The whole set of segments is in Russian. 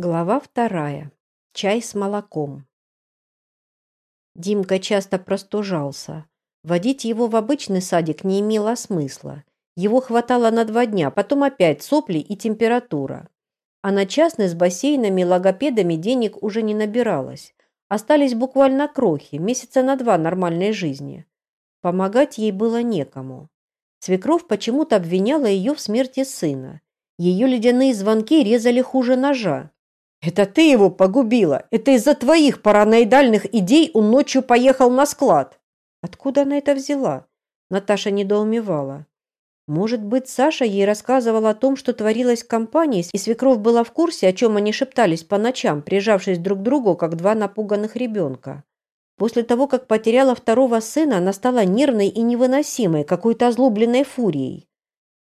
Глава вторая. Чай с молоком. Димка часто простужался. Водить его в обычный садик не имело смысла. Его хватало на два дня, потом опять сопли и температура. А на частный с бассейнами логопедами денег уже не набиралось. Остались буквально крохи, месяца на два нормальной жизни. Помогать ей было некому. Свекров почему-то обвиняла ее в смерти сына. Ее ледяные звонки резали хуже ножа. «Это ты его погубила! Это из-за твоих параноидальных идей он ночью поехал на склад!» Откуда она это взяла? Наташа недоумевала. Может быть, Саша ей рассказывал о том, что творилось в компании, и Свекров была в курсе, о чем они шептались по ночам, прижавшись друг к другу, как два напуганных ребенка. После того, как потеряла второго сына, она стала нервной и невыносимой, какой-то озлобленной фурией.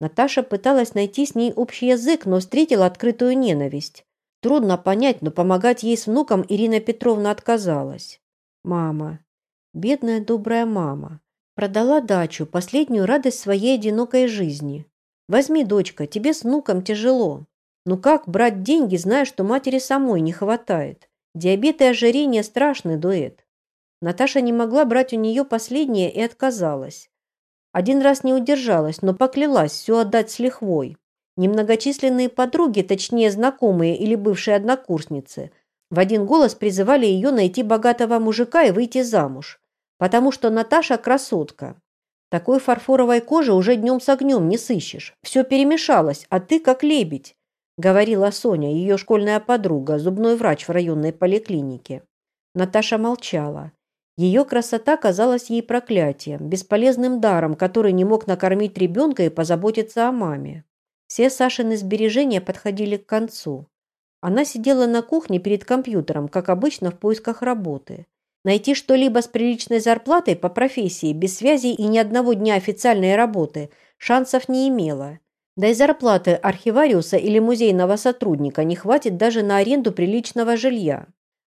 Наташа пыталась найти с ней общий язык, но встретила открытую ненависть. Трудно понять, но помогать ей с внуком Ирина Петровна отказалась. Мама, бедная добрая мама, продала дачу, последнюю радость своей одинокой жизни. Возьми, дочка, тебе с внуком тяжело. Ну как брать деньги, зная, что матери самой не хватает? Диабет и ожирение – страшный дуэт. Наташа не могла брать у нее последнее и отказалась. Один раз не удержалась, но поклялась все отдать с лихвой. Немногочисленные подруги, точнее знакомые или бывшие однокурсницы, в один голос призывали ее найти богатого мужика и выйти замуж, потому что Наташа красотка. Такой фарфоровой кожи уже днем с огнем не сыщешь. Все перемешалось, а ты как лебедь, говорила Соня, ее школьная подруга, зубной врач в районной поликлинике. Наташа молчала. Ее красота казалась ей проклятием, бесполезным даром, который не мог накормить ребенка и позаботиться о маме. Все Сашины сбережения подходили к концу. Она сидела на кухне перед компьютером, как обычно, в поисках работы. Найти что-либо с приличной зарплатой по профессии, без связи и ни одного дня официальной работы шансов не имела. Да и зарплаты архивариуса или музейного сотрудника не хватит даже на аренду приличного жилья.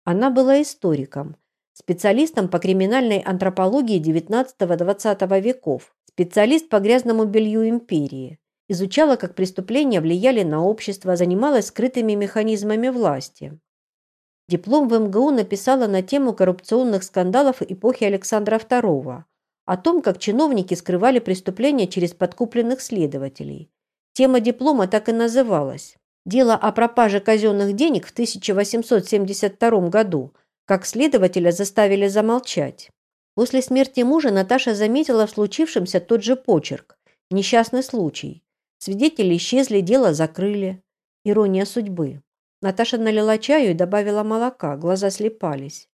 Она была историком, специалистом по криминальной антропологии XIX-XX веков, специалист по грязному белью империи. Изучала, как преступления влияли на общество, занималась скрытыми механизмами власти. Диплом в МГУ написала на тему коррупционных скандалов эпохи Александра II, о том, как чиновники скрывали преступления через подкупленных следователей. Тема диплома так и называлась «Дело о пропаже казенных денег в 1872 году, как следователя заставили замолчать». После смерти мужа Наташа заметила в случившемся тот же почерк – несчастный случай. Свидетели исчезли, дело закрыли. Ирония судьбы. Наташа налила чаю и добавила молока, глаза слепались.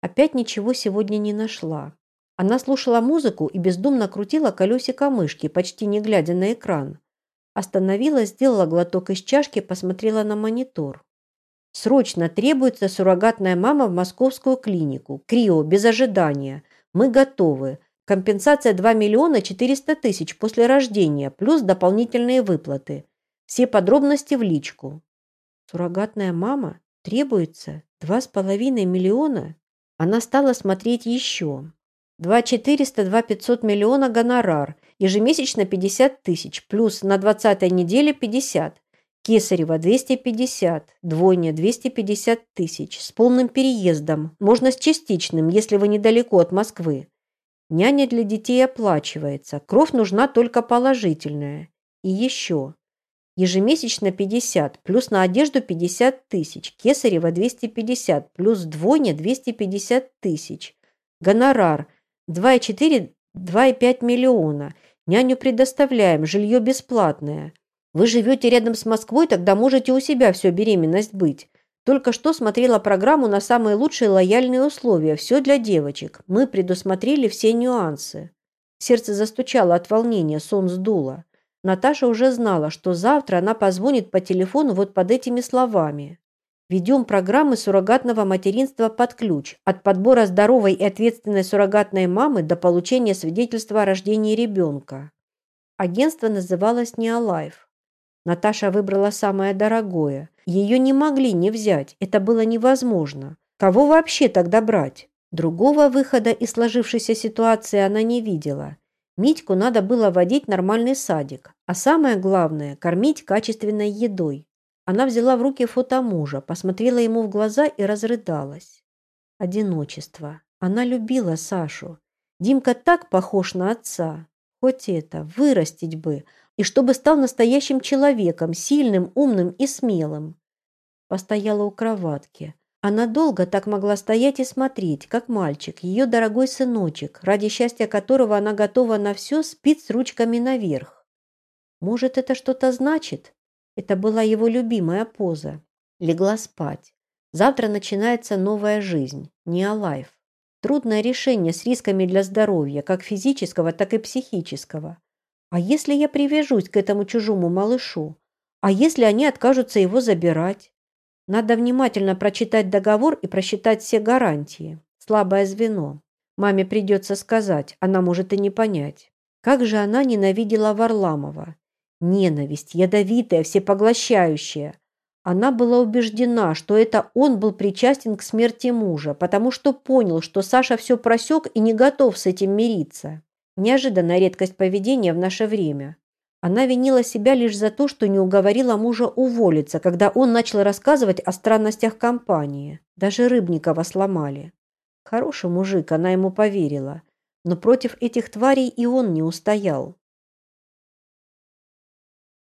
Опять ничего сегодня не нашла. Она слушала музыку и бездумно крутила колесико мышки, почти не глядя на экран. Остановилась, сделала глоток из чашки, посмотрела на монитор. Срочно требуется суррогатная мама в московскую клинику. Крио, без ожидания. Мы готовы. Компенсация 2 миллиона 400 тысяч после рождения, плюс дополнительные выплаты. Все подробности в личку. Суррогатная мама? Требуется? Два с половиной миллиона? Она стала смотреть еще. 2 400, 2 500 миллиона гонорар, ежемесячно 50 тысяч, плюс на 20 неделе 50. Кесарева 250, двойня 250 тысяч, с полным переездом, можно с частичным, если вы недалеко от Москвы. Няня для детей оплачивается, кровь нужна только положительная. И еще. Ежемесячно 50, плюс на одежду 50 тысяч, кесарева 250, плюс двойня 250 тысяч. Гонорар 2,4, 2,5 миллиона. Няню предоставляем, жилье бесплатное. Вы живете рядом с Москвой, тогда можете у себя всю беременность быть. Только что смотрела программу на самые лучшие лояльные условия. Все для девочек. Мы предусмотрели все нюансы. Сердце застучало от волнения, сон сдуло. Наташа уже знала, что завтра она позвонит по телефону вот под этими словами. Ведем программы суррогатного материнства под ключ. От подбора здоровой и ответственной суррогатной мамы до получения свидетельства о рождении ребенка. Агентство называлось «Неолайф». Наташа выбрала самое дорогое. Ее не могли не взять, это было невозможно. Кого вообще тогда брать? Другого выхода из сложившейся ситуации она не видела. Митьку надо было водить нормальный садик, а самое главное – кормить качественной едой. Она взяла в руки фото мужа, посмотрела ему в глаза и разрыдалась. Одиночество. Она любила Сашу. Димка так похож на отца. Хоть это, вырастить бы, и чтобы стал настоящим человеком, сильным, умным и смелым. Постояла у кроватки. Она долго так могла стоять и смотреть, как мальчик, ее дорогой сыночек, ради счастья которого она готова на все, спит с ручками наверх. Может, это что-то значит? Это была его любимая поза. Легла спать. Завтра начинается новая жизнь, не алайф. Трудное решение с рисками для здоровья, как физического, так и психического. А если я привяжусь к этому чужому малышу? А если они откажутся его забирать? Надо внимательно прочитать договор и просчитать все гарантии. Слабое звено. Маме придется сказать, она может и не понять. Как же она ненавидела Варламова. Ненависть, ядовитая, всепоглощающая. Она была убеждена, что это он был причастен к смерти мужа, потому что понял, что Саша все просек и не готов с этим мириться. Неожиданная редкость поведения в наше время. Она винила себя лишь за то, что не уговорила мужа уволиться, когда он начал рассказывать о странностях компании. Даже Рыбникова сломали. Хороший мужик, она ему поверила. Но против этих тварей и он не устоял.